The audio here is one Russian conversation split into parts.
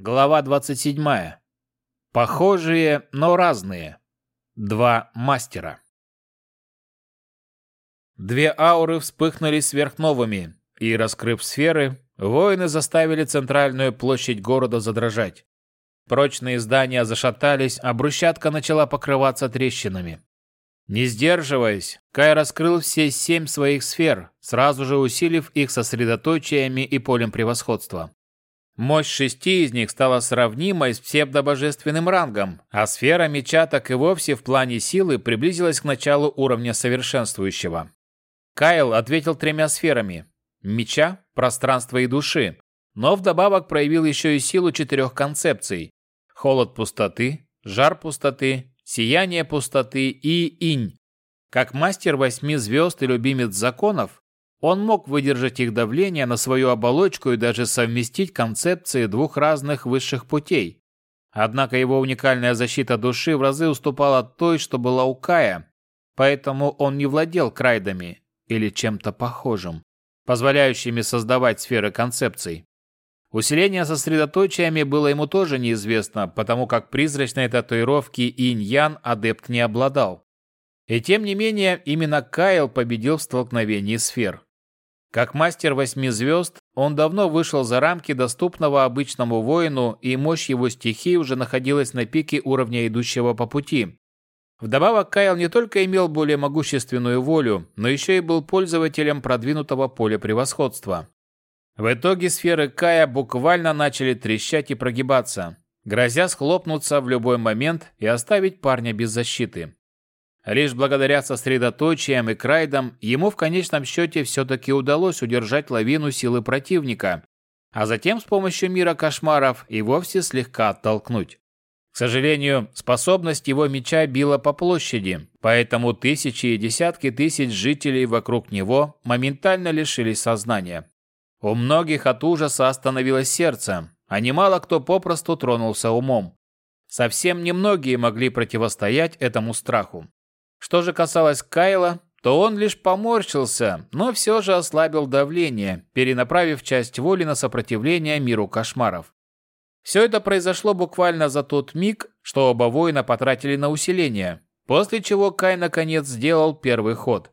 Глава 27. Похожие, но разные. Два мастера. Две ауры вспыхнули сверхновыми, и, раскрыв сферы, воины заставили центральную площадь города задрожать. Прочные здания зашатались, а брусчатка начала покрываться трещинами. Не сдерживаясь, Кай раскрыл все семь своих сфер, сразу же усилив их сосредоточиями и полем превосходства. Мощь шести из них стала сравнимой с псевдобожественным рангом, а сфера меча так и вовсе в плане силы приблизилась к началу уровня совершенствующего. Кайл ответил тремя сферами – меча, пространства и души, но вдобавок проявил еще и силу четырех концепций – холод пустоты, жар пустоты, сияние пустоты и инь. Как мастер восьми звезд и любимец законов, он мог выдержать их давление на свою оболочку и даже совместить концепции двух разных высших путей. Однако его уникальная защита души в разы уступала той, что была у Кая, поэтому он не владел крайдами или чем-то похожим, позволяющими создавать сферы концепций. Усиление сосредоточиями было ему тоже неизвестно, потому как призрачной татуировки инь-ян адепт не обладал. И тем не менее, именно Кайл победил в столкновении сфер. Как мастер восьми звезд, он давно вышел за рамки доступного обычному воину, и мощь его стихии уже находилась на пике уровня идущего по пути. Вдобавок, Кайл не только имел более могущественную волю, но еще и был пользователем продвинутого поля превосходства. В итоге сферы Кая буквально начали трещать и прогибаться, грозя схлопнуться в любой момент и оставить парня без защиты. Лишь благодаря сосредоточиям и крайдам ему в конечном счете все-таки удалось удержать лавину силы противника, а затем с помощью мира кошмаров и вовсе слегка оттолкнуть. К сожалению, способность его меча била по площади, поэтому тысячи и десятки тысяч жителей вокруг него моментально лишились сознания. У многих от ужаса остановилось сердце, а немало кто попросту тронулся умом. Совсем немногие могли противостоять этому страху. Что же касалось Кайла, то он лишь поморщился, но все же ослабил давление, перенаправив часть воли на сопротивление миру кошмаров. Все это произошло буквально за тот миг, что оба воина потратили на усиление, после чего Кай наконец сделал первый ход.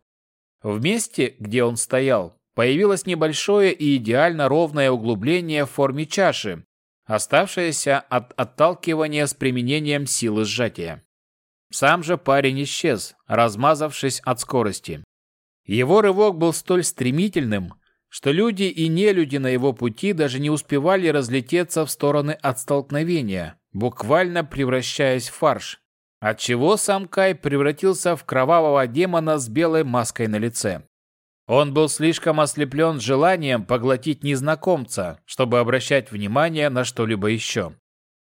В месте, где он стоял, появилось небольшое и идеально ровное углубление в форме чаши, оставшееся от отталкивания с применением силы сжатия. Сам же парень исчез, размазавшись от скорости. Его рывок был столь стремительным, что люди и нелюди на его пути даже не успевали разлететься в стороны от столкновения, буквально превращаясь в фарш, отчего сам Кай превратился в кровавого демона с белой маской на лице. Он был слишком ослеплен желанием поглотить незнакомца, чтобы обращать внимание на что-либо еще.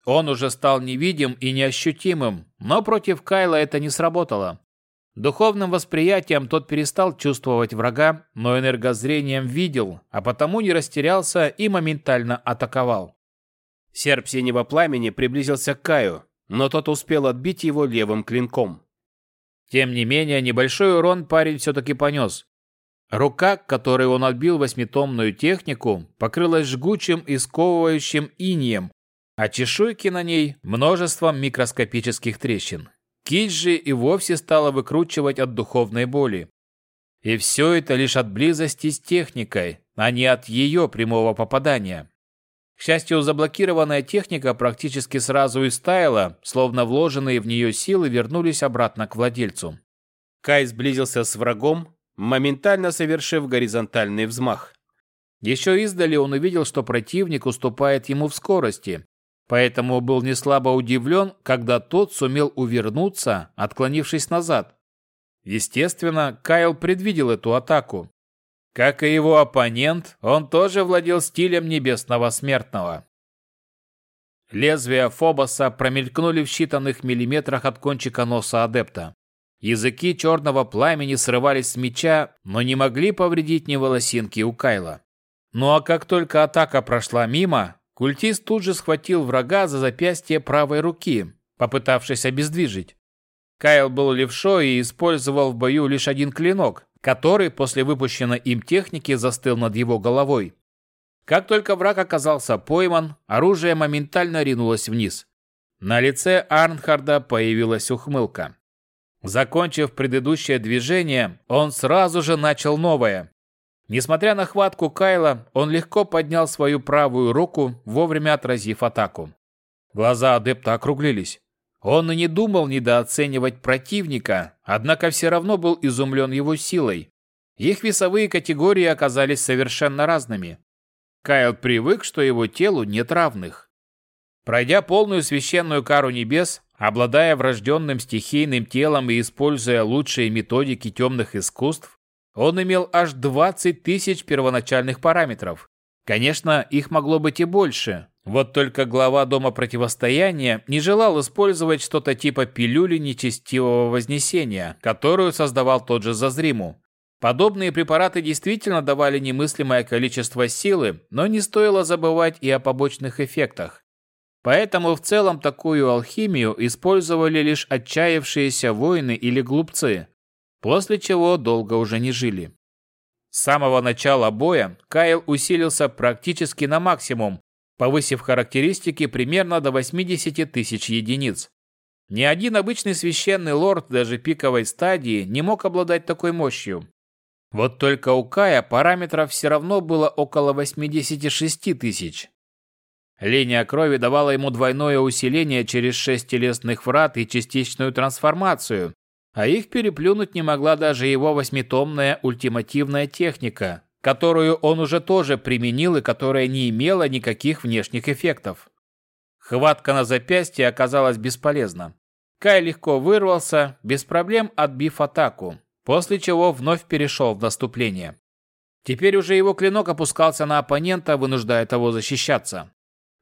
Он уже стал невидим и неощутимым, но против Кайла это не сработало. Духовным восприятием тот перестал чувствовать врага, но энергозрением видел, а потому не растерялся и моментально атаковал. Серп синего пламени приблизился к Каю, но тот успел отбить его левым клинком. Тем не менее, небольшой урон парень все-таки понес, Рука, которой он отбил восьмитомную технику, покрылась жгучим и сковывающим инием, а чешуйки на ней – множеством микроскопических трещин. Кить же и вовсе стала выкручивать от духовной боли. И все это лишь от близости с техникой, а не от ее прямого попадания. К счастью, заблокированная техника практически сразу истаяла, словно вложенные в нее силы вернулись обратно к владельцу. Кай сблизился с врагом, моментально совершив горизонтальный взмах. Еще издали он увидел, что противник уступает ему в скорости, поэтому был неслабо удивлен, когда тот сумел увернуться, отклонившись назад. Естественно, Кайл предвидел эту атаку. Как и его оппонент, он тоже владел стилем небесного смертного. Лезвия Фобоса промелькнули в считанных миллиметрах от кончика носа адепта. Языки черного пламени срывались с меча, но не могли повредить ни волосинки у Кайла. Ну а как только атака прошла мимо, культист тут же схватил врага за запястье правой руки, попытавшись обездвижить. Кайл был левшой и использовал в бою лишь один клинок, который после выпущенной им техники застыл над его головой. Как только враг оказался пойман, оружие моментально ринулось вниз. На лице Арнхарда появилась ухмылка. Закончив предыдущее движение, он сразу же начал новое. Несмотря на хватку Кайла, он легко поднял свою правую руку, вовремя отразив атаку. Глаза адепта округлились. Он и не думал недооценивать противника, однако все равно был изумлен его силой. Их весовые категории оказались совершенно разными. Кайл привык, что его телу нет равных. Пройдя полную священную кару небес, обладая врожденным стихийным телом и используя лучшие методики темных искусств, он имел аж 20 тысяч первоначальных параметров. Конечно, их могло быть и больше. Вот только глава Дома Противостояния не желал использовать что-то типа пилюли нечестивого вознесения, которую создавал тот же Зазриму. Подобные препараты действительно давали немыслимое количество силы, но не стоило забывать и о побочных эффектах. Поэтому в целом такую алхимию использовали лишь отчаявшиеся воины или глупцы, после чего долго уже не жили. С самого начала боя Кайл усилился практически на максимум, повысив характеристики примерно до 80 тысяч единиц. Ни один обычный священный лорд даже пиковой стадии не мог обладать такой мощью. Вот только у Кая параметров все равно было около 86 тысяч. Линия крови давала ему двойное усиление через шесть телесных врат и частичную трансформацию, а их переплюнуть не могла даже его восьмитомная ультимативная техника, которую он уже тоже применил и которая не имела никаких внешних эффектов. Хватка на запястье оказалась бесполезна. Кай легко вырвался, без проблем отбив атаку, после чего вновь перешел в наступление. Теперь уже его клинок опускался на оппонента, вынуждая того защищаться.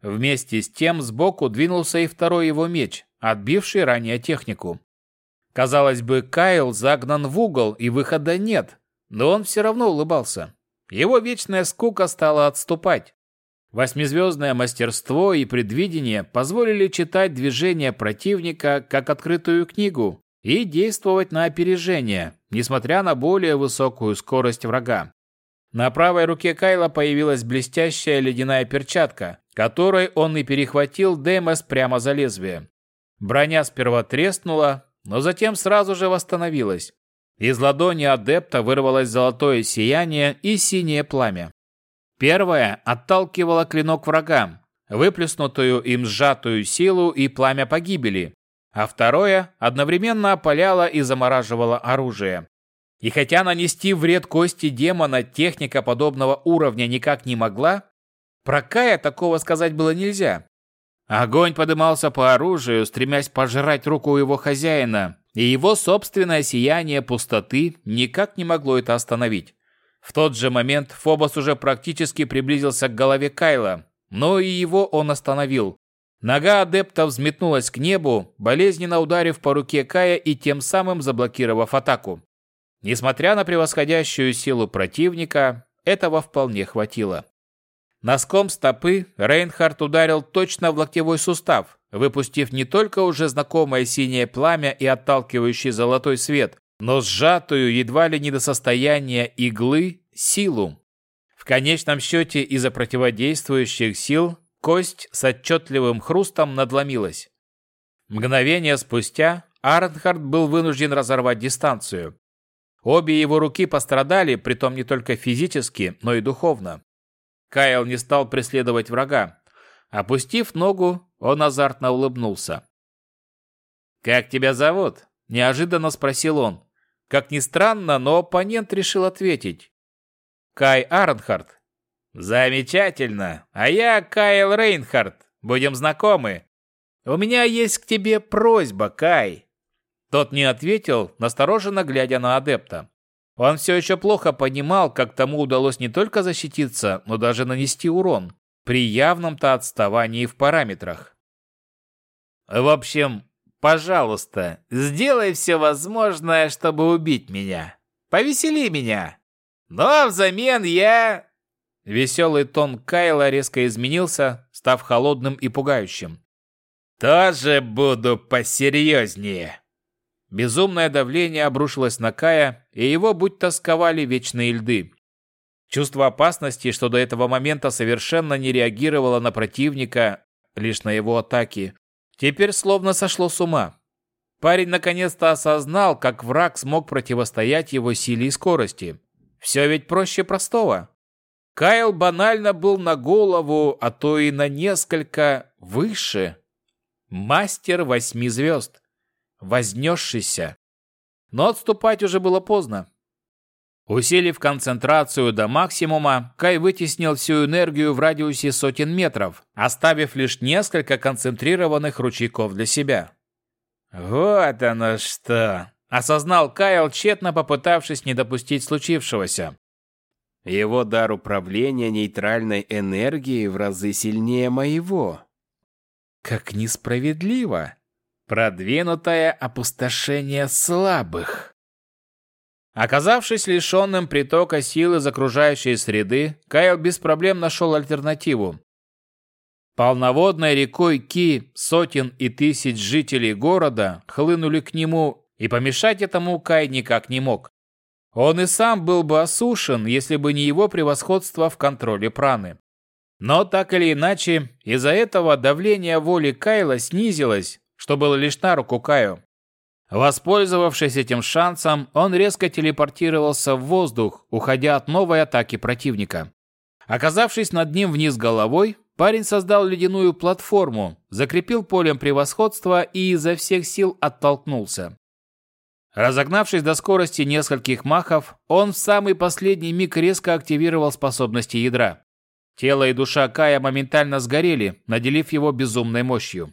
Вместе с тем сбоку двинулся и второй его меч, отбивший ранее технику. Казалось бы, Кайл загнан в угол и выхода нет, но он все равно улыбался. Его вечная скука стала отступать. Восьмизвездное мастерство и предвидение позволили читать движения противника как открытую книгу и действовать на опережение, несмотря на более высокую скорость врага. На правой руке Кайла появилась блестящая ледяная перчатка, которой он и перехватил Демос прямо за лезвие. Броня сперва треснула, но затем сразу же восстановилась. Из ладони адепта вырвалось золотое сияние и синее пламя. Первое отталкивало клинок врагам, выплеснутую им сжатую силу и пламя погибели, а второе одновременно опаляло и замораживало оружие. И хотя нанести вред кости демона техника подобного уровня никак не могла, про Кая такого сказать было нельзя. Огонь подымался по оружию, стремясь пожрать руку его хозяина, и его собственное сияние пустоты никак не могло это остановить. В тот же момент Фобос уже практически приблизился к голове Кайла, но и его он остановил. Нога адепта взметнулась к небу, болезненно ударив по руке Кая и тем самым заблокировав атаку. Несмотря на превосходящую силу противника, этого вполне хватило. Носком стопы Рейнхард ударил точно в локтевой сустав, выпустив не только уже знакомое синее пламя и отталкивающий золотой свет, но сжатую едва ли не до состояния иглы силу. В конечном счете из-за противодействующих сил кость с отчетливым хрустом надломилась. Мгновение спустя Арнхард был вынужден разорвать дистанцию. Обе его руки пострадали, притом не только физически, но и духовно. Кайл не стал преследовать врага. Опустив ногу, он азартно улыбнулся. «Как тебя зовут?» – неожиданно спросил он. Как ни странно, но оппонент решил ответить. «Кай Арнхард». «Замечательно! А я Кайл Рейнхард. Будем знакомы. У меня есть к тебе просьба, Кай». Тот не ответил, настороженно глядя на адепта. Он все еще плохо понимал, как тому удалось не только защититься, но даже нанести урон, при явном-то отставании в параметрах. «В общем, пожалуйста, сделай все возможное, чтобы убить меня. Повесели меня. Но взамен я...» Веселый тон Кайла резко изменился, став холодным и пугающим. «Тоже буду посерьезнее». Безумное давление обрушилось на Кая, и его будто сковали вечные льды. Чувство опасности, что до этого момента совершенно не реагировало на противника, лишь на его атаки, теперь словно сошло с ума. Парень наконец-то осознал, как враг смог противостоять его силе и скорости. Все ведь проще простого. Кайл банально был на голову, а то и на несколько выше. Мастер восьми звезд. Вознесшийся. Но отступать уже было поздно. Усилив концентрацию до максимума, Кай вытеснил всю энергию в радиусе сотен метров, оставив лишь несколько концентрированных ручейков для себя. «Вот оно что!» – осознал Кайл, тщетно попытавшись не допустить случившегося. Его дар управления нейтральной энергией в разы сильнее моего. Как несправедливо! Продвинутое опустошение слабых. Оказавшись лишенным притока силы из окружающей среды, Кайл без проблем нашел альтернативу. Полноводной рекой Ки сотен и тысяч жителей города хлынули к нему, и помешать этому Кай никак не мог. Он и сам был бы осушен, если бы не его превосходство в контроле праны. Но так или иначе, из-за этого давление воли Кайла снизилось, что было лишь на руку Каю. Воспользовавшись этим шансом, он резко телепортировался в воздух, уходя от новой атаки противника. Оказавшись над ним вниз головой, парень создал ледяную платформу, закрепил полем превосходства и изо всех сил оттолкнулся. Разогнавшись до скорости нескольких махов, он в самый последний миг резко активировал способности ядра. Тело и душа Кая моментально сгорели, наделив его безумной мощью.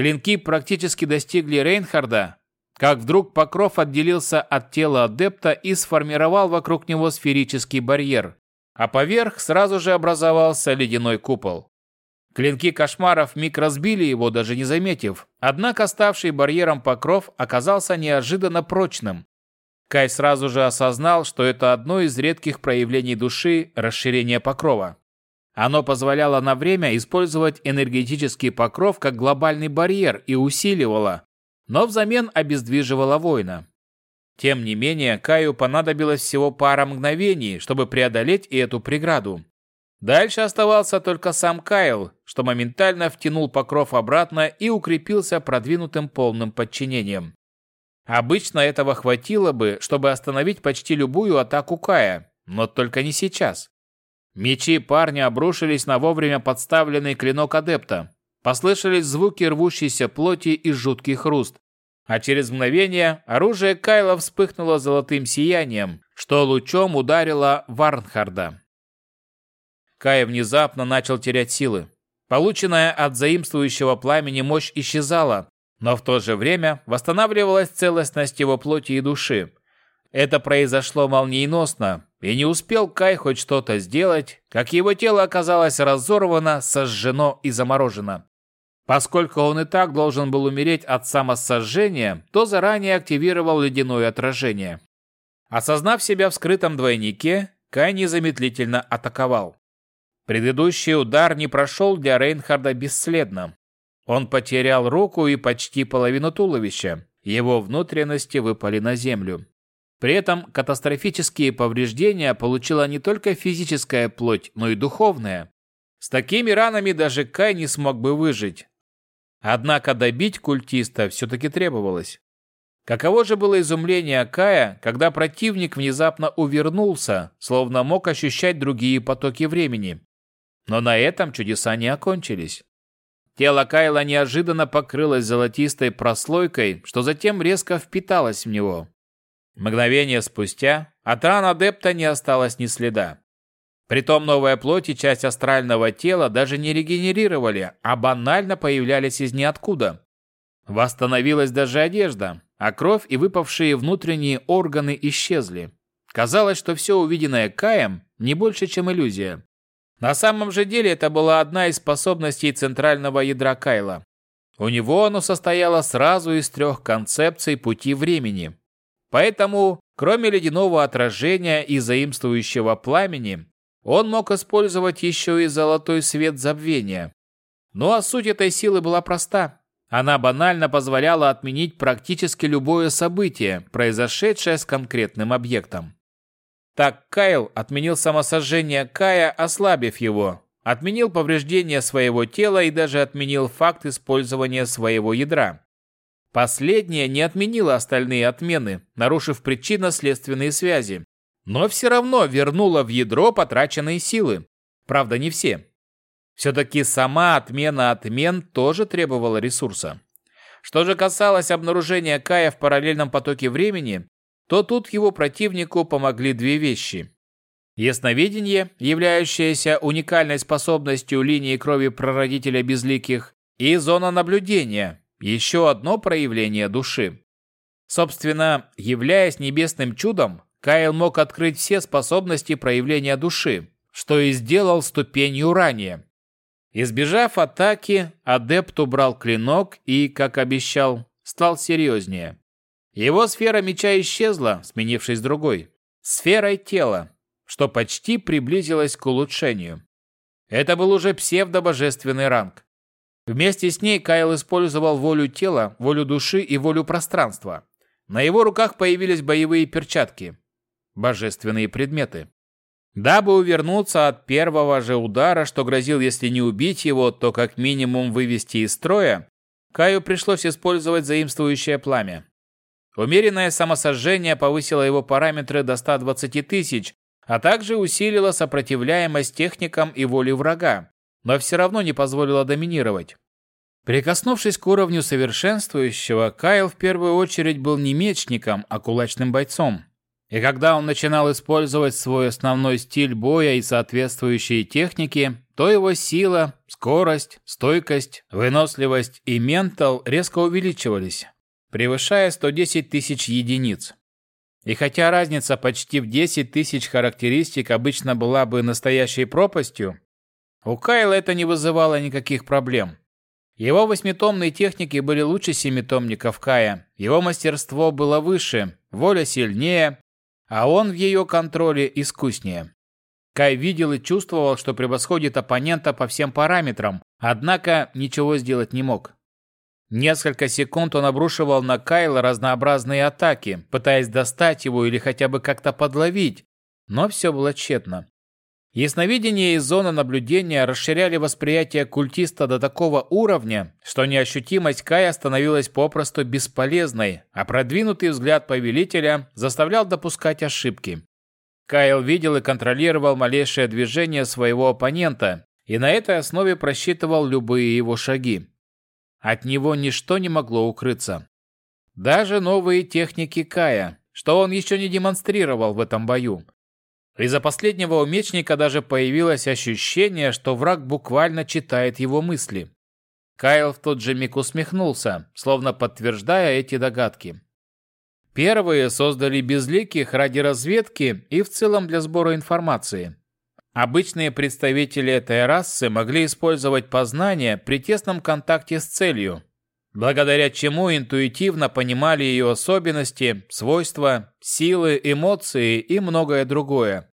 Клинки практически достигли Рейнхарда, как вдруг покров отделился от тела адепта и сформировал вокруг него сферический барьер, а поверх сразу же образовался ледяной купол. Клинки кошмаров миг разбили его, даже не заметив, однако ставший барьером покров оказался неожиданно прочным. Кай сразу же осознал, что это одно из редких проявлений души расширения покрова. Оно позволяло на время использовать энергетический покров как глобальный барьер и усиливало, но взамен обездвиживала воина. Тем не менее, Каю понадобилось всего пара мгновений, чтобы преодолеть и эту преграду. Дальше оставался только сам Кайл, что моментально втянул покров обратно и укрепился продвинутым полным подчинением. Обычно этого хватило бы, чтобы остановить почти любую атаку Кая, но только не сейчас. Мечи парня обрушились на вовремя подставленный клинок адепта, Послышались звуки рвущейся плоти и жуткий хруст. А через мгновение оружие Кайла вспыхнуло золотым сиянием, что лучом ударило Варнхарда. Кай внезапно начал терять силы. Полученная от заимствующего пламени мощь исчезала, но в то же время восстанавливалась целостность его плоти и души. Это произошло молниеносно, и не успел Кай хоть что-то сделать, как его тело оказалось разорвано, сожжено и заморожено. Поскольку он и так должен был умереть от самосожжения, то заранее активировал ледяное отражение. Осознав себя в скрытом двойнике, Кай незамедлительно атаковал. Предыдущий удар не прошел для Рейнхарда бесследно. Он потерял руку и почти половину туловища. Его внутренности выпали на землю. При этом катастрофические повреждения получила не только физическая плоть, но и духовная. С такими ранами даже Кай не смог бы выжить, Однако добить культиста все-таки требовалось. Каково же было изумление Кая, когда противник внезапно увернулся, словно мог ощущать другие потоки времени. Но на этом чудеса не окончились. Тело Кайла неожиданно покрылось золотистой прослойкой, что затем резко впиталось в него. Мгновение спустя от ран адепта не осталось ни следа. Притом новая плоть и часть астрального тела даже не регенерировали, а банально появлялись из ниоткуда. Восстановилась даже одежда, а кровь и выпавшие внутренние органы исчезли. Казалось, что все увиденное Каем не больше, чем иллюзия. На самом же деле это была одна из способностей центрального ядра Кайла. У него оно состояло сразу из трех концепций пути времени. Поэтому, кроме ледяного отражения и заимствующего пламени, он мог использовать еще и золотой свет забвения. Ну а суть этой силы была проста. Она банально позволяла отменить практически любое событие, произошедшее с конкретным объектом. Так Кайл отменил самосожжение Кая, ослабив его, отменил повреждение своего тела и даже отменил факт использования своего ядра. Последнее не отменило остальные отмены, нарушив причинно-следственные связи, но все равно вернуло в ядро потраченные силы. Правда, не все. Все-таки сама отмена отмен тоже требовала ресурса. Что же касалось обнаружения Кая в параллельном потоке времени, то тут его противнику помогли две вещи. Ясновидение, являющееся уникальной способностью линии крови прародителя безликих, и зона наблюдения, еще одно проявление души. Собственно, являясь небесным чудом, Кайл мог открыть все способности проявления души, что и сделал ступенью ранее. Избежав атаки, адепт убрал клинок и, как обещал, стал серьезнее. Его сфера меча исчезла, сменившись другой. Сферой тела, что почти приблизилось к улучшению. Это был уже псевдобожественный ранг. Вместе с ней Кайл использовал волю тела, волю души и волю пространства. На его руках появились боевые перчатки. Божественные предметы. Дабы увернуться от первого же удара, что грозил, если не убить его, то как минимум вывести из строя, Каю пришлось использовать заимствующее пламя. Умеренное самосожжение повысило его параметры до 120 тысяч, а также усилило сопротивляемость техникам и воле врага, но все равно не позволило доминировать. Прикоснувшись к уровню совершенствующего, Кайл в первую очередь был не мечником, а кулачным бойцом. И когда он начинал использовать свой основной стиль боя и соответствующие техники, то его сила, скорость, стойкость, выносливость и ментал резко увеличивались, превышая 110 тысяч единиц. И хотя разница почти в 10 тысяч характеристик обычно была бы настоящей пропастью, у Кайла это не вызывало никаких проблем. Его восьмитомные техники были лучше семитомников Кая, его мастерство было выше, воля сильнее, а он в ее контроле искуснее. Кай видел и чувствовал, что превосходит оппонента по всем параметрам, однако ничего сделать не мог. Несколько секунд он обрушивал на Кайла разнообразные атаки, пытаясь достать его или хотя бы как-то подловить, но все было тщетно. Ясновидение и зона наблюдения расширяли восприятие культиста до такого уровня, что неощутимость Кая становилась попросту бесполезной, а продвинутый взгляд повелителя заставлял допускать ошибки. Кайл видел и контролировал малейшее движение своего оппонента и на этой основе просчитывал любые его шаги. От него ничто не могло укрыться. Даже новые техники Кая, что он еще не демонстрировал в этом бою. Из-за последнего у мечника даже появилось ощущение, что враг буквально читает его мысли. Кайл в тот же миг усмехнулся, словно подтверждая эти догадки. Первые создали безликих ради разведки и в целом для сбора информации. Обычные представители этой расы могли использовать познание при тесном контакте с целью, благодаря чему интуитивно понимали ее особенности, свойства, силы, эмоции и многое другое.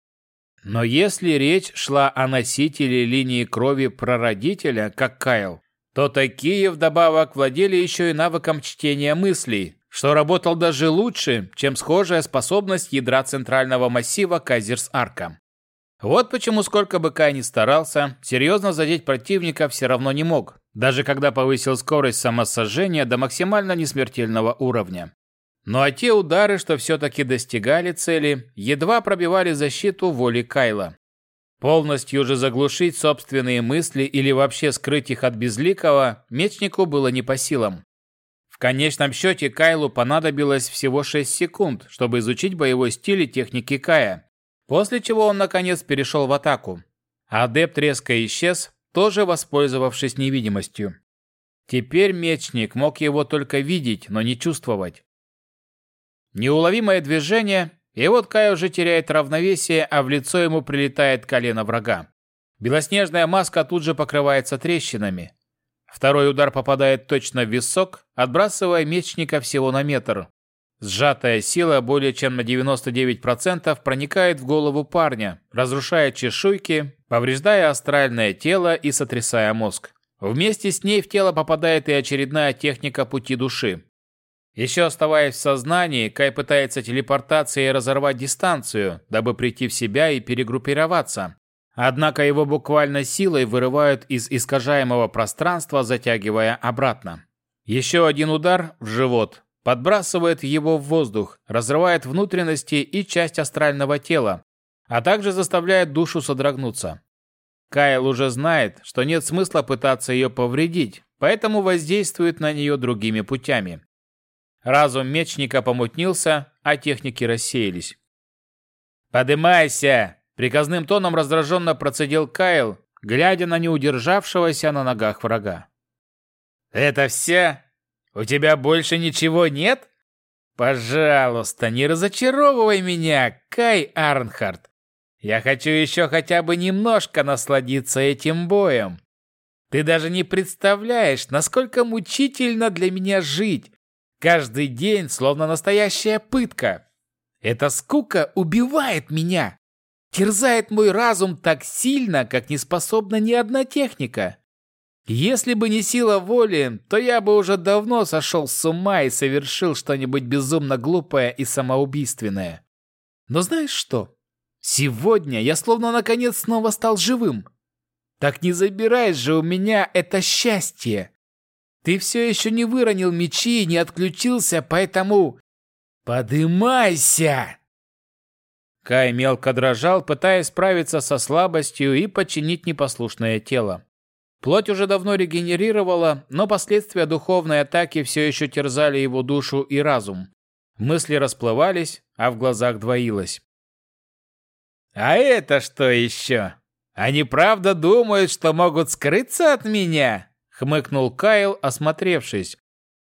Но если речь шла о носителе линии крови прародителя, как Кайл, то такие вдобавок владели еще и навыком чтения мыслей, что работал даже лучше, чем схожая способность ядра центрального массива Казерс-Арка. Вот почему сколько бы Кай ни старался, серьезно задеть противника все равно не мог, даже когда повысил скорость самосожжения до максимально несмертельного уровня. Ну а те удары, что все-таки достигали цели, едва пробивали защиту воли Кайла. Полностью же заглушить собственные мысли или вообще скрыть их от безликого мечнику было не по силам. В конечном счете Кайлу понадобилось всего 6 секунд, чтобы изучить боевой стиль и техники Кая, После чего он наконец перешел в атаку. Адепт резко исчез, тоже воспользовавшись невидимостью. Теперь мечник мог его только видеть, но не чувствовать. Неуловимое движение, и вот Кай уже теряет равновесие, а в лицо ему прилетает колено врага. Белоснежная маска тут же покрывается трещинами. Второй удар попадает точно в висок, отбрасывая мечника всего на метр. Сжатая сила более чем на 99% проникает в голову парня, разрушая чешуйки, повреждая астральное тело и сотрясая мозг. Вместе с ней в тело попадает и очередная техника пути души. Еще оставаясь в сознании, Кай пытается телепортацией разорвать дистанцию, дабы прийти в себя и перегруппироваться. Однако его буквально силой вырывают из искажаемого пространства, затягивая обратно. Еще один удар в живот подбрасывает его в воздух, разрывает внутренности и часть астрального тела, а также заставляет душу содрогнуться. Кайл уже знает, что нет смысла пытаться ее повредить, поэтому воздействует на нее другими путями. Разум мечника помутнился, а техники рассеялись. «Подымайся!» – приказным тоном раздраженно процедил Кайл, глядя на неудержавшегося на ногах врага. «Это все? У тебя больше ничего нет? Пожалуйста, не разочаровывай меня, Кай Арнхард. Я хочу еще хотя бы немножко насладиться этим боем. Ты даже не представляешь, насколько мучительно для меня жить. Каждый день словно настоящая пытка. Эта скука убивает меня. Терзает мой разум так сильно, как не способна ни одна техника. Если бы не сила воли, то я бы уже давно сошел с ума и совершил что-нибудь безумно глупое и самоубийственное. Но знаешь что? Сегодня я словно наконец снова стал живым. Так не забирай же у меня это счастье. Ты все еще не выронил мечи и не отключился, поэтому... Подымайся!» Кай мелко дрожал, пытаясь справиться со слабостью и подчинить непослушное тело. Плоть уже давно регенерировала, но последствия духовной атаки все еще терзали его душу и разум. Мысли расплывались, а в глазах двоилось. «А это что еще? Они правда думают, что могут скрыться от меня?» — хмыкнул Кайл, осмотревшись.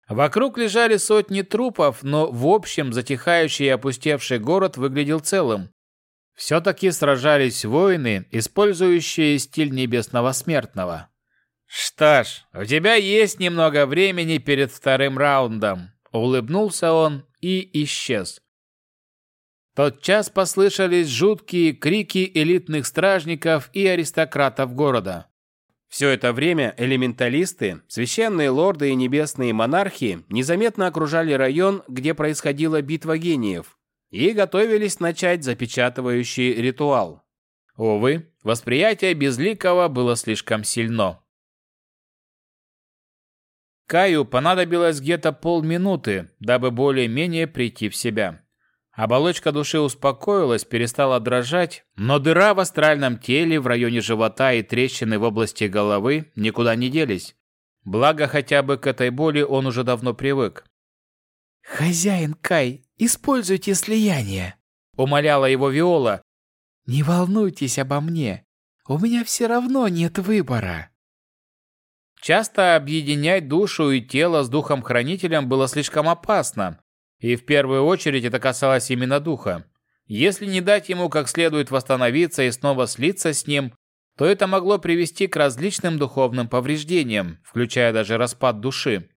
Вокруг лежали сотни трупов, но в общем затихающий и опустевший город выглядел целым. Все-таки сражались воины, использующие стиль небесного смертного. «Что ж, у тебя есть немного времени перед вторым раундом», — улыбнулся он и исчез. тот час послышались жуткие крики элитных стражников и аристократов города. Все это время элементалисты, священные лорды и небесные монархи незаметно окружали район, где происходила битва гениев, и готовились начать запечатывающий ритуал. Увы, восприятие Безликого было слишком сильно. Каю понадобилось где-то полминуты, дабы более-менее прийти в себя. Оболочка души успокоилась, перестала дрожать, но дыра в астральном теле в районе живота и трещины в области головы никуда не делись. Благо, хотя бы к этой боли он уже давно привык. «Хозяин Кай, используйте слияние», — умоляла его Виола. «Не волнуйтесь обо мне, у меня все равно нет выбора». Часто объединять душу и тело с духом-хранителем было слишком опасно, и в первую очередь это касалось именно духа. Если не дать ему как следует восстановиться и снова слиться с ним, то это могло привести к различным духовным повреждениям, включая даже распад души.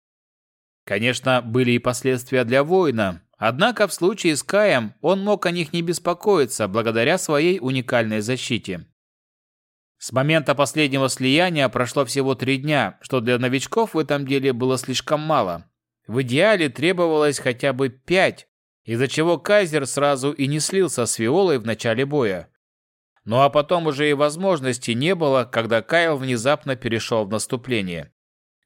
Конечно, были и последствия для воина, однако в случае с Каем он мог о них не беспокоиться благодаря своей уникальной защите. С момента последнего слияния прошло всего три дня, что для новичков в этом деле было слишком мало. В идеале требовалось хотя бы пять, из-за чего Кайзер сразу и не слился с Виолой в начале боя. Ну а потом уже и возможности не было, когда Кайл внезапно перешел в наступление.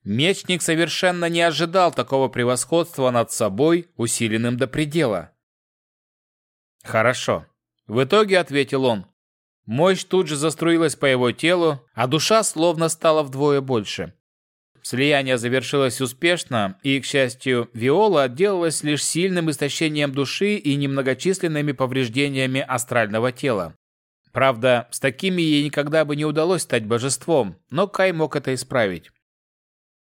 Мечник совершенно не ожидал такого превосходства над собой, усиленным до предела. «Хорошо», — в итоге ответил он. Мощь тут же заструилась по его телу, а душа словно стала вдвое больше. Слияние завершилось успешно, и, к счастью, Виола отделалась лишь сильным истощением души и немногочисленными повреждениями астрального тела. Правда, с такими ей никогда бы не удалось стать божеством, но Кай мог это исправить.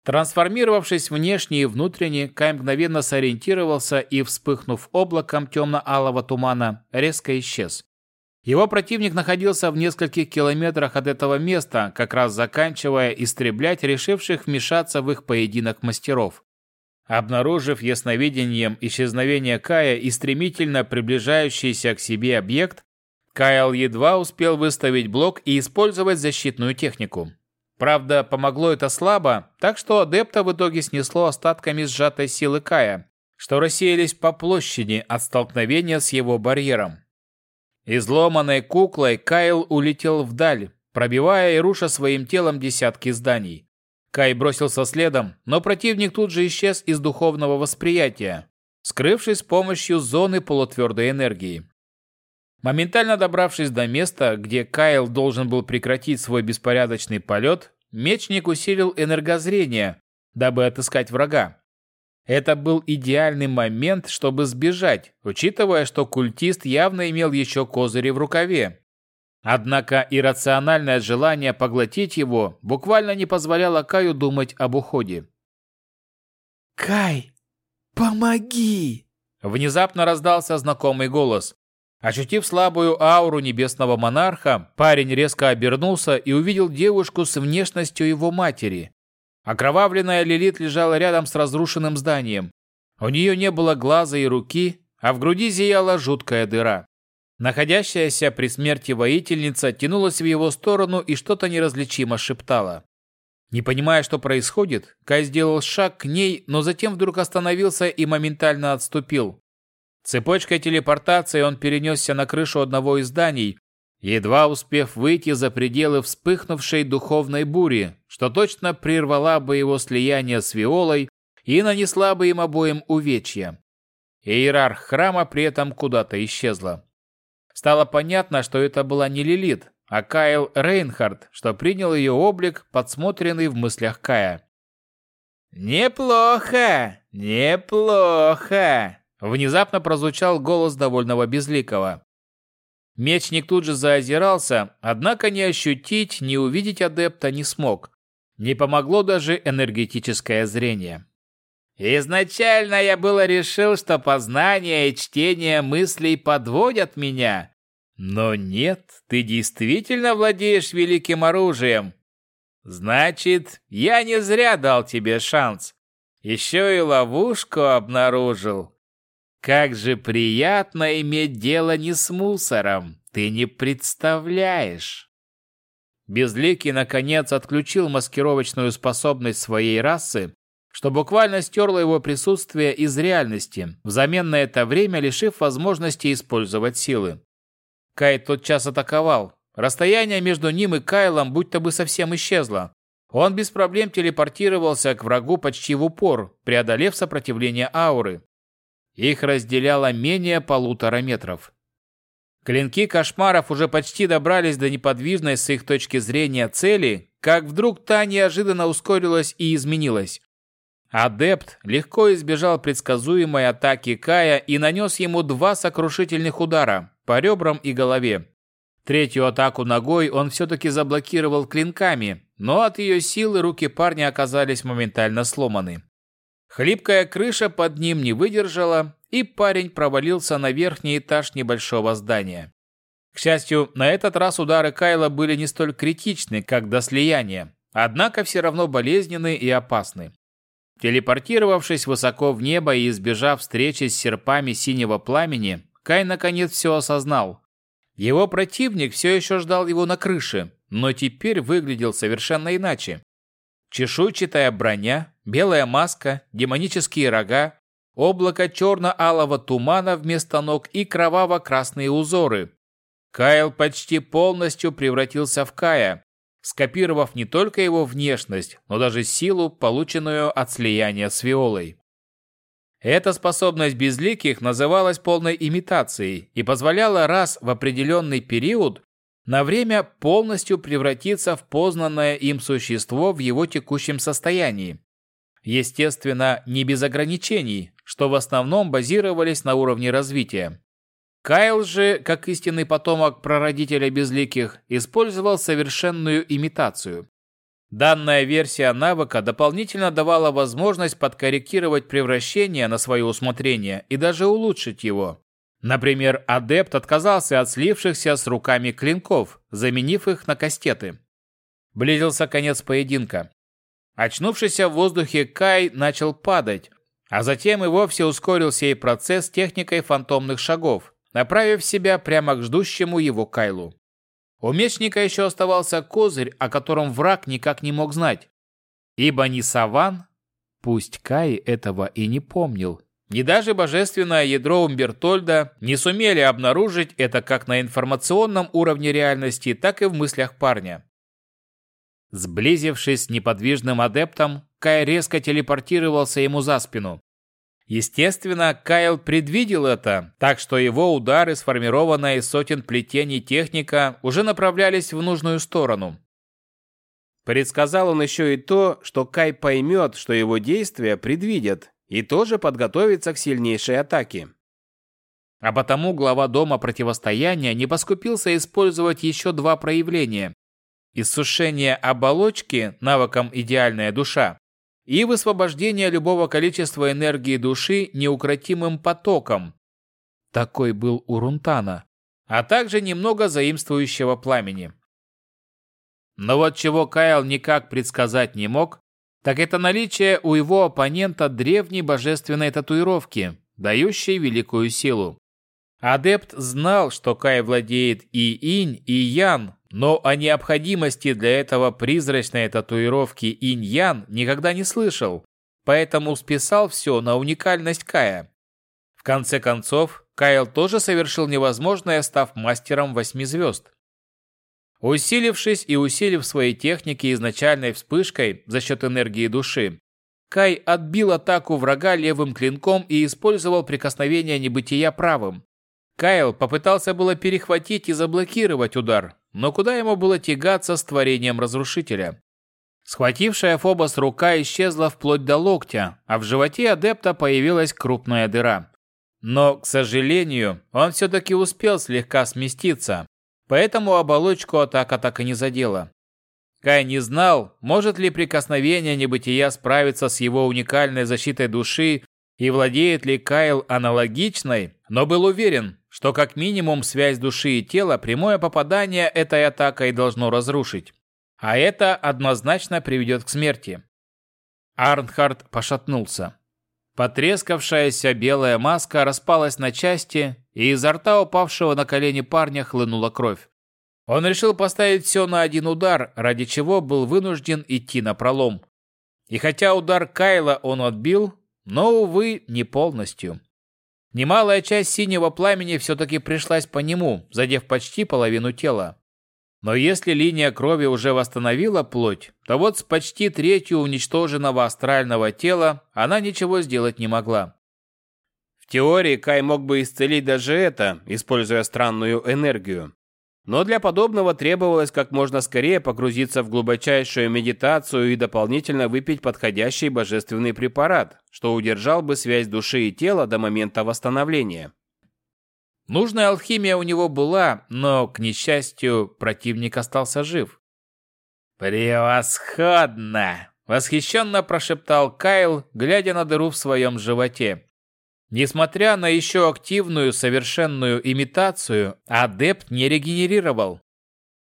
Трансформировавшись внешне и внутренне, Кай мгновенно сориентировался и, вспыхнув облаком темно-алого тумана, резко исчез. Его противник находился в нескольких километрах от этого места, как раз заканчивая истреблять решивших вмешаться в их поединок мастеров. Обнаружив ясновидением исчезновение Кая и стремительно приближающийся к себе объект, Кайл едва успел выставить блок и использовать защитную технику. Правда, помогло это слабо, так что адепта в итоге снесло остатками сжатой силы Кая, что рассеялись по площади от столкновения с его барьером. Изломанной куклой Кайл улетел вдаль, пробивая и руша своим телом десятки зданий. Кай бросился следом, но противник тут же исчез из духовного восприятия, скрывшись с помощью зоны полутвердой энергии. Моментально добравшись до места, где Кайл должен был прекратить свой беспорядочный полет, мечник усилил энергозрение, дабы отыскать врага. Это был идеальный момент, чтобы сбежать, учитывая, что культист явно имел еще козыри в рукаве. Однако иррациональное желание поглотить его буквально не позволяло Каю думать об уходе. «Кай, помоги!» Внезапно раздался знакомый голос. Ощутив слабую ауру небесного монарха, парень резко обернулся и увидел девушку с внешностью его матери. Окровавленная Лилит лежала рядом с разрушенным зданием. У нее не было глаза и руки, а в груди зияла жуткая дыра. Находящаяся при смерти воительница тянулась в его сторону и что-то неразличимо шептала. Не понимая, что происходит, Кай сделал шаг к ней, но затем вдруг остановился и моментально отступил. Цепочкой телепортации он перенесся на крышу одного из зданий, едва успев выйти за пределы вспыхнувшей духовной бури, что точно прервала бы его слияние с Виолой и нанесла бы им обоим увечья. Иерарх храма при этом куда-то исчезла. Стало понятно, что это была не Лилит, а Кайл Рейнхард, что принял ее облик, подсмотренный в мыслях Кая. «Неплохо! Неплохо!» Внезапно прозвучал голос довольного Безликого. Мечник тут же заозирался, однако не ощутить, не увидеть адепта не смог. Не помогло даже энергетическое зрение. «Изначально я было решил, что познание и чтение мыслей подводят меня. Но нет, ты действительно владеешь великим оружием. Значит, я не зря дал тебе шанс. Еще и ловушку обнаружил. Как же приятно иметь дело не с мусором, ты не представляешь. Безликий, наконец, отключил маскировочную способность своей расы, что буквально стерло его присутствие из реальности, взамен на это время лишив возможности использовать силы. Кай тотчас атаковал. Расстояние между ним и Кайлом будто бы совсем исчезло. Он без проблем телепортировался к врагу почти в упор, преодолев сопротивление ауры. Их разделяло менее полутора метров. Клинки кошмаров уже почти добрались до неподвижной с их точки зрения цели, как вдруг та неожиданно ускорилась и изменилась. Адепт легко избежал предсказуемой атаки Кая и нанес ему два сокрушительных удара по ребрам и голове. Третью атаку ногой он все-таки заблокировал клинками, но от ее силы руки парня оказались моментально сломаны. Хлипкая крыша под ним не выдержала, и парень провалился на верхний этаж небольшого здания. К счастью, на этот раз удары Кайла были не столь критичны, как до слияния, однако все равно болезненны и опасны. Телепортировавшись высоко в небо и избежав встречи с серпами синего пламени, Кай наконец все осознал. Его противник все еще ждал его на крыше, но теперь выглядел совершенно иначе. Чешуйчатая броня, белая маска, демонические рога, облако черно-алого тумана вместо ног и кроваво-красные узоры. Кайл почти полностью превратился в Кая, скопировав не только его внешность, но даже силу, полученную от слияния с Виолой. Эта способность безликих называлась полной имитацией и позволяла раз в определенный период на время полностью превратиться в познанное им существо в его текущем состоянии. Естественно, не без ограничений, что в основном базировались на уровне развития. Кайл же, как истинный потомок прародителя безликих, использовал совершенную имитацию. Данная версия навыка дополнительно давала возможность подкорректировать превращение на свое усмотрение и даже улучшить его. Например, адепт отказался от слившихся с руками клинков, заменив их на кастеты. Близился конец поединка. Очнувшийся в воздухе Кай начал падать, а затем и вовсе ускорил сей процесс техникой фантомных шагов, направив себя прямо к ждущему его Кайлу. У мечника еще оставался козырь, о котором враг никак не мог знать. Ибо не Саван, пусть Кай этого и не помнил, ни даже божественное ядро Умбертольда не сумели обнаружить это как на информационном уровне реальности, так и в мыслях парня. Сблизившись с неподвижным адептом, Кай резко телепортировался ему за спину. Естественно, Кайл предвидел это, так что его удары, сформированная из сотен плетений техника, уже направлялись в нужную сторону. Предсказал он еще и то, что Кай поймет, что его действия предвидят, и тоже подготовится к сильнейшей атаке. А потому глава дома противостояния не поскупился использовать еще два проявления. Иссушение оболочки навыком «Идеальная душа» и высвобождение любого количества энергии души неукротимым потоком. Такой был у Рунтана. А также немного заимствующего пламени. Но вот чего Кайл никак предсказать не мог, так это наличие у его оппонента древней божественной татуировки, дающей великую силу. Адепт знал, что Кай владеет и инь, и ян, но о необходимости для этого призрачной татуировки инь-ян никогда не слышал, поэтому списал все на уникальность Кая. В конце концов, Кайл тоже совершил невозможное, став мастером восьми звезд. Усилившись и усилив свои техники изначальной вспышкой за счет энергии души, Кай отбил атаку врага левым клинком и использовал прикосновение небытия правым. Кайл попытался было перехватить и заблокировать удар, но куда ему было тягаться с творением разрушителя? Схватившая Фобос рука исчезла вплоть до локтя, а в животе адепта появилась крупная дыра. Но, к сожалению, он все-таки успел слегка сместиться, поэтому оболочку атака так и не задела. Кай не знал, может ли прикосновение небытия справиться с его уникальной защитой души и владеет ли Кайл аналогичной, но был уверен, что как минимум связь души и тела прямое попадание этой атакой должно разрушить. А это однозначно приведет к смерти. Арнхард пошатнулся. Потрескавшаяся белая маска распалась на части, и изо рта упавшего на колени парня хлынула кровь. Он решил поставить все на один удар, ради чего был вынужден идти на пролом. И хотя удар Кайла он отбил, но, увы, не полностью. Немалая часть синего пламени все-таки пришлась по нему, задев почти половину тела. Но если линия крови уже восстановила плоть, то вот с почти третью уничтоженного астрального тела она ничего сделать не могла. В теории Кай мог бы исцелить даже это, используя странную энергию. Но для подобного требовалось как можно скорее погрузиться в глубочайшую медитацию и дополнительно выпить подходящий божественный препарат, что удержал бы связь души и тела до момента восстановления. Нужная алхимия у него была, но, к несчастью, противник остался жив. «Превосходно!» – восхищенно прошептал Кайл, глядя на дыру в своем животе. Несмотря на еще активную совершенную имитацию, адепт не регенерировал.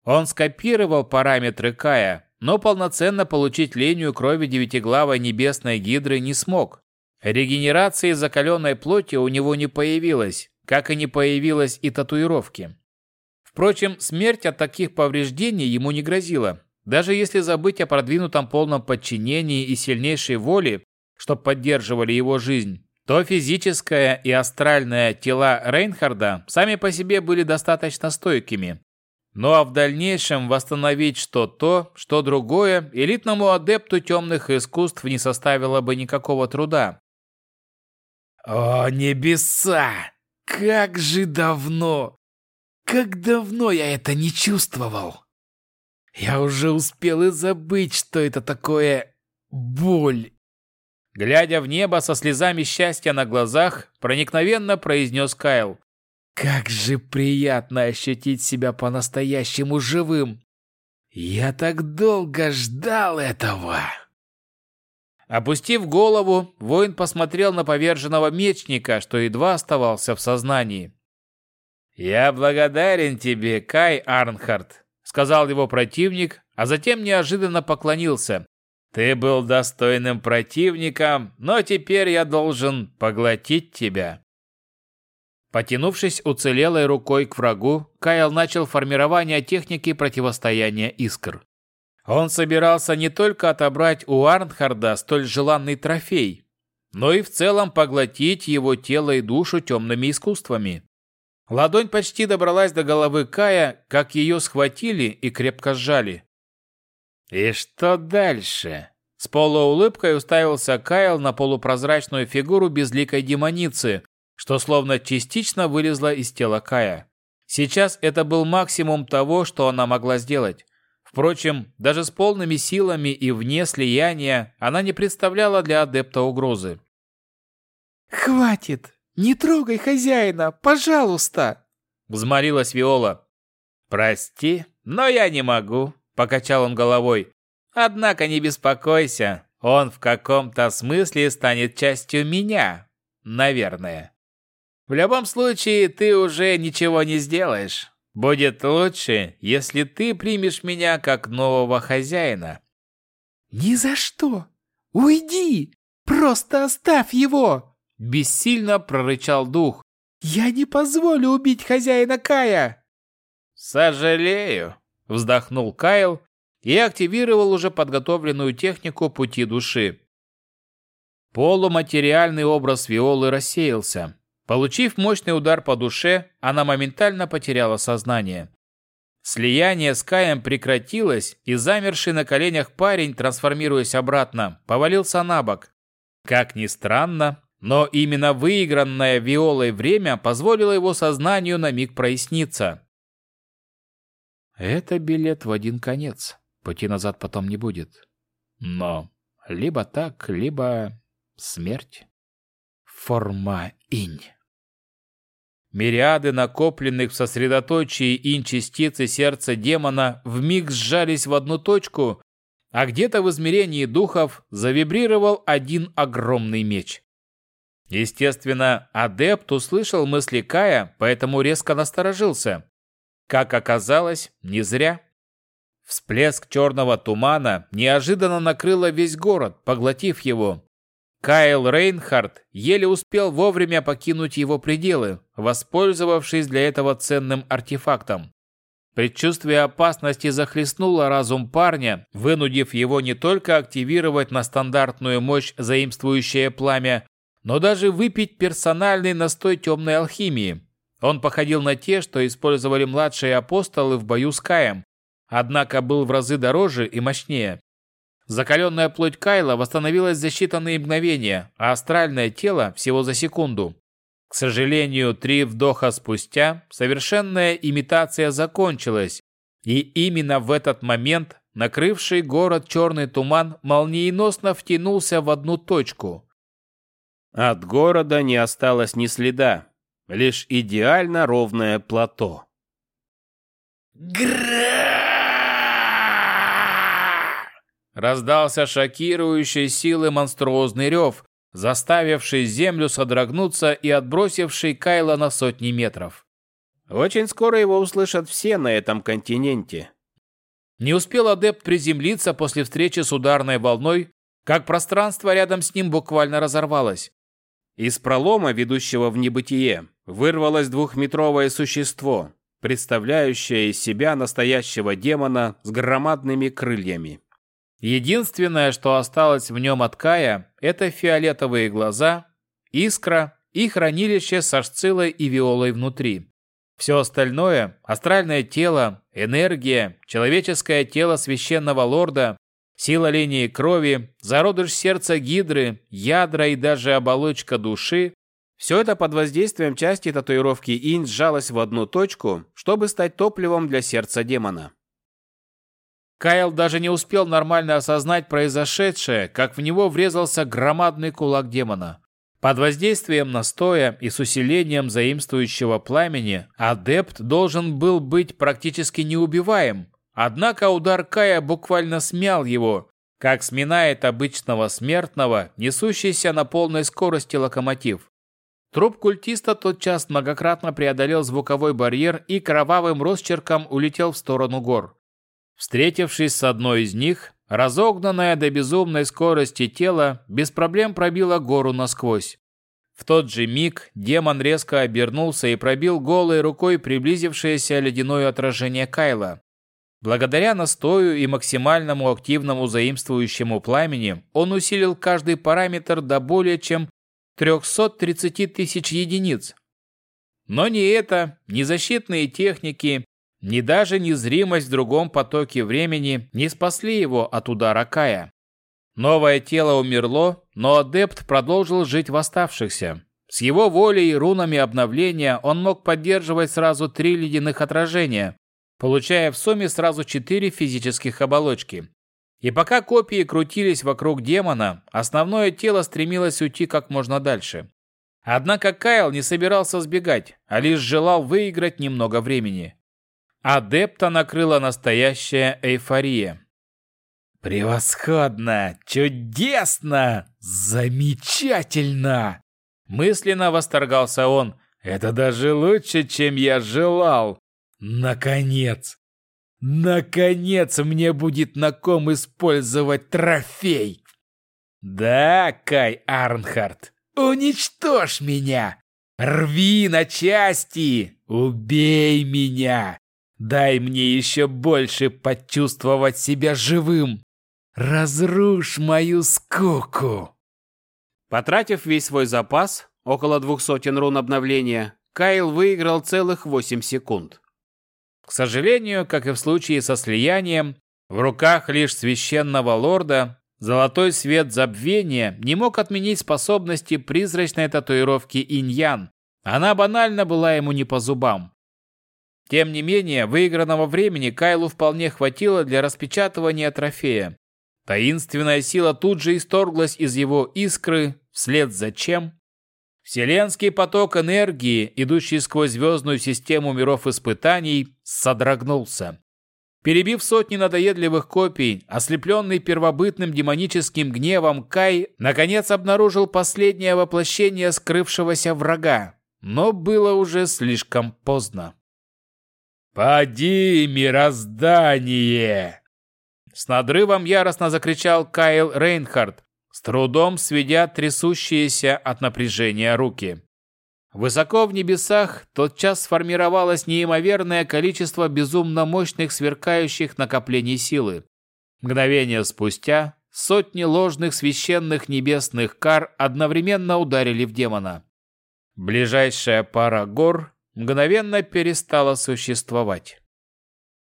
Он скопировал параметры Кая, но полноценно получить линию крови девятиглавой небесной гидры не смог. Регенерации закаленной плоти у него не появилось, как и не появилось и татуировки. Впрочем, смерть от таких повреждений ему не грозила, даже если забыть о продвинутом полном подчинении и сильнейшей воле, что поддерживали его жизнь то физическое и астральное тела Рейнхарда сами по себе были достаточно стойкими. Ну а в дальнейшем восстановить что то, что другое элитному адепту темных искусств не составило бы никакого труда. «О, небеса! Как же давно! Как давно я это не чувствовал! Я уже успел и забыть, что это такое боль Глядя в небо со слезами счастья на глазах, проникновенно произнес Кайл. «Как же приятно ощутить себя по-настоящему живым! Я так долго ждал этого!» Опустив голову, воин посмотрел на поверженного мечника, что едва оставался в сознании. «Я благодарен тебе, Кай Арнхард», — сказал его противник, а затем неожиданно поклонился, ты был достойным противником, но теперь я должен поглотить тебя. Потянувшись уцелелой рукой к врагу, Кайл начал формирование техники противостояния искр. Он собирался не только отобрать у Арнхарда столь желанный трофей, но и в целом поглотить его тело и душу темными искусствами. Ладонь почти добралась до головы Кая, как ее схватили и крепко сжали. «И что дальше?» С полуулыбкой уставился Кайл на полупрозрачную фигуру безликой демоницы, что словно частично вылезла из тела Кая. Сейчас это был максимум того, что она могла сделать. Впрочем, даже с полными силами и вне слияния она не представляла для адепта угрозы. «Хватит! Не трогай хозяина, пожалуйста!» Взмолилась Виола. «Прости, но я не могу», — покачал он головой. «Однако не беспокойся, он в каком-то смысле станет частью меня, наверное. В любом случае, ты уже ничего не сделаешь. Будет лучше, если ты примешь меня как нового хозяина». «Ни за что! Уйди! Просто оставь его!» Бессильно прорычал дух. «Я не позволю убить хозяина Кая!» «Сожалею», — вздохнул Кайл и активировал уже подготовленную технику пути души. Полуматериальный образ Виолы рассеялся. Получив мощный удар по душе, она моментально потеряла сознание. Слияние с Каем прекратилось, и замерший на коленях парень, трансформируясь обратно, повалился на бок. Как ни странно, но именно выигранное Виолой время позволило его сознанию на миг проясниться. Это билет в один конец. Пути назад потом не будет. Но либо так, либо смерть. Форма инь. Мириады накопленных в сосредоточии инь-частицы сердца демона вмиг сжались в одну точку, а где-то в измерении духов завибрировал один огромный меч. Естественно, адепт услышал мысли Кая, поэтому резко насторожился. Как оказалось, не зря. Всплеск черного тумана неожиданно накрыло весь город, поглотив его, Кайл Рейнхард еле успел вовремя покинуть его пределы, воспользовавшись для этого ценным артефактом. Предчувствие опасности захлестнуло разум парня, вынудив его не только активировать на стандартную мощь заимствующее пламя, но даже выпить персональный настой темной алхимии. Он походил на те, что использовали младшие апостолы в бою с Каем, однако был в разы дороже и мощнее. Закаленная плоть Кайла восстановилась за считанные мгновения, а астральное тело всего за секунду. К сожалению, три вдоха спустя совершенная имитация закончилась, и именно в этот момент накрывший город черный туман молниеносно втянулся в одну точку. От города не осталось ни следа, лишь идеально ровное плато. Гра! Раздался шокирующий силы монструозный рев, заставивший землю содрогнуться и отбросивший Кайла на сотни метров. Очень скоро его услышат все на этом континенте. Не успел адепт приземлиться после встречи с ударной волной, как пространство рядом с ним буквально разорвалось. Из пролома, ведущего в небытие, вырвалось двухметровое существо, представляющее из себя настоящего демона с громадными крыльями. Единственное, что осталось в нем от Кая, это фиолетовые глаза, искра и хранилище со Шцилой и Виолой внутри. Все остальное – астральное тело, энергия, человеческое тело священного лорда, сила линии крови, зародыш сердца гидры, ядра и даже оболочка души – все это под воздействием части татуировки инь сжалось в одну точку, чтобы стать топливом для сердца демона. Кайл даже не успел нормально осознать произошедшее, как в него врезался громадный кулак демона. Под воздействием настоя и с усилением заимствующего пламени адепт должен был быть практически неубиваем. Однако удар Кая буквально смял его, как сминает обычного смертного, несущийся на полной скорости локомотив. Труп культиста тотчас многократно преодолел звуковой барьер и кровавым росчерком улетел в сторону гор. Встретившись с одной из них, разогнанное до безумной скорости тело без проблем пробило гору насквозь. В тот же миг демон резко обернулся и пробил голой рукой приблизившееся ледяное отражение Кайла. Благодаря настою и максимальному активному заимствующему пламени он усилил каждый параметр до более чем 330 тысяч единиц. Но ни это, ни защитные техники, ни даже незримость в другом потоке времени не спасли его от удара Кая. Новое тело умерло, но адепт продолжил жить в оставшихся. С его волей и рунами обновления он мог поддерживать сразу три ледяных отражения, получая в сумме сразу четыре физических оболочки. И пока копии крутились вокруг демона, основное тело стремилось уйти как можно дальше. Однако Кайл не собирался сбегать, а лишь желал выиграть немного времени. Адепта накрыла настоящая эйфория. «Превосходно! Чудесно! Замечательно!» Мысленно восторгался он. «Это даже лучше, чем я желал! Наконец! Наконец мне будет на ком использовать трофей! Да, Кай Арнхард, уничтожь меня! Рви на части! Убей меня! Дай мне еще больше почувствовать себя живым! Разрушь мою скуку!» Потратив весь свой запас, около двух сотен рун обновления, Кайл выиграл целых 8 секунд. К сожалению, как и в случае со слиянием, в руках лишь священного лорда золотой свет забвения не мог отменить способности призрачной татуировки иньян. Она банально была ему не по зубам. Тем не менее, выигранного времени Кайлу вполне хватило для распечатывания трофея. Таинственная сила тут же исторглась из его искры, вслед за чем Вселенский поток энергии, идущий сквозь звездную систему миров испытаний, содрогнулся. Перебив сотни надоедливых копий, ослепленный первобытным демоническим гневом, Кай наконец обнаружил последнее воплощение скрывшегося врага, но было уже слишком поздно. «Поди, мироздание!» С надрывом яростно закричал Кайл Рейнхард, с трудом сведя трясущиеся от напряжения руки. Высоко в небесах тотчас сформировалось неимоверное количество безумно мощных сверкающих накоплений силы. Мгновение спустя сотни ложных священных небесных кар одновременно ударили в демона. Ближайшая пара гор мгновенно перестала существовать.